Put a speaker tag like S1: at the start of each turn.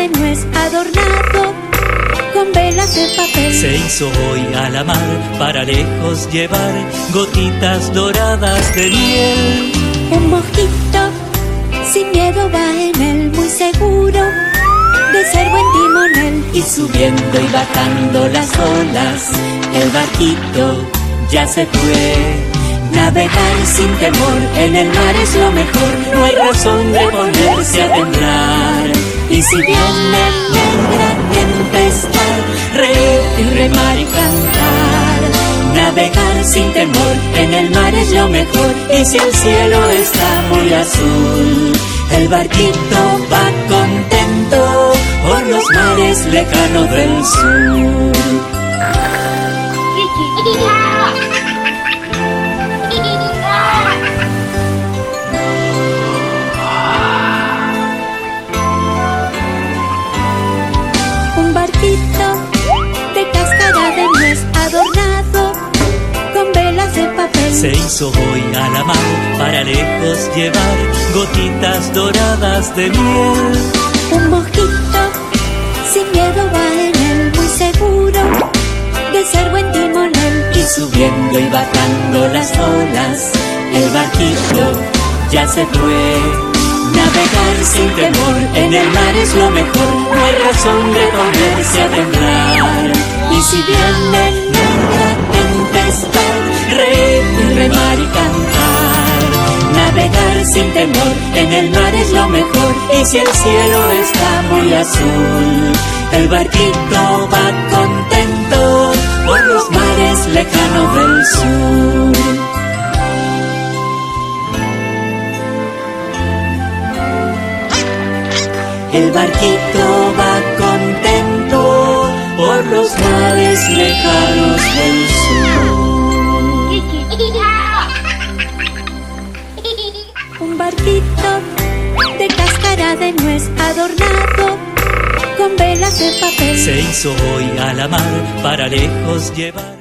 S1: de nuez adornado con velas de papel.
S2: Se hizo hoy a la mar para lejos llevar gotitas doradas de miel.
S1: Un mosquito sin miedo va en él muy seguro de ser buen timonel.
S2: Y subiendo y bajando las olas, el barquito ya se fue. Navegar sin temor en el mar es lo mejor, no hay razón de ponerse a temblar. Y si viene negra tempestad, reír remar y cantar. Navegar sin temor en el mar es lo mejor, y si el cielo está muy azul, el barquito va contento por los mares lejanos del sur. Se hizo hoy a la mar para lejos llevar gotitas doradas de miel.
S1: Un mosquito sin miedo va en él muy seguro de ser buen timonel.
S2: Y subiendo y bajando las olas, el barquito ya se fue. Navegar sin temor en el mar es lo mejor, no hay razón de ponerse a temblar. Y si viene negra tempestad, sin temor en el mar es lo mejor, y si el cielo está muy azul, el barquito va contento por los mares lejanos del sur. El barquito va contento por los mares lejanos del sur.
S1: De cáscara de nuez adornado con velas de papel.
S2: Se hizo hoy a la mar para lejos llevar